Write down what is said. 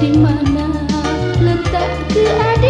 di mana? Letak keadaan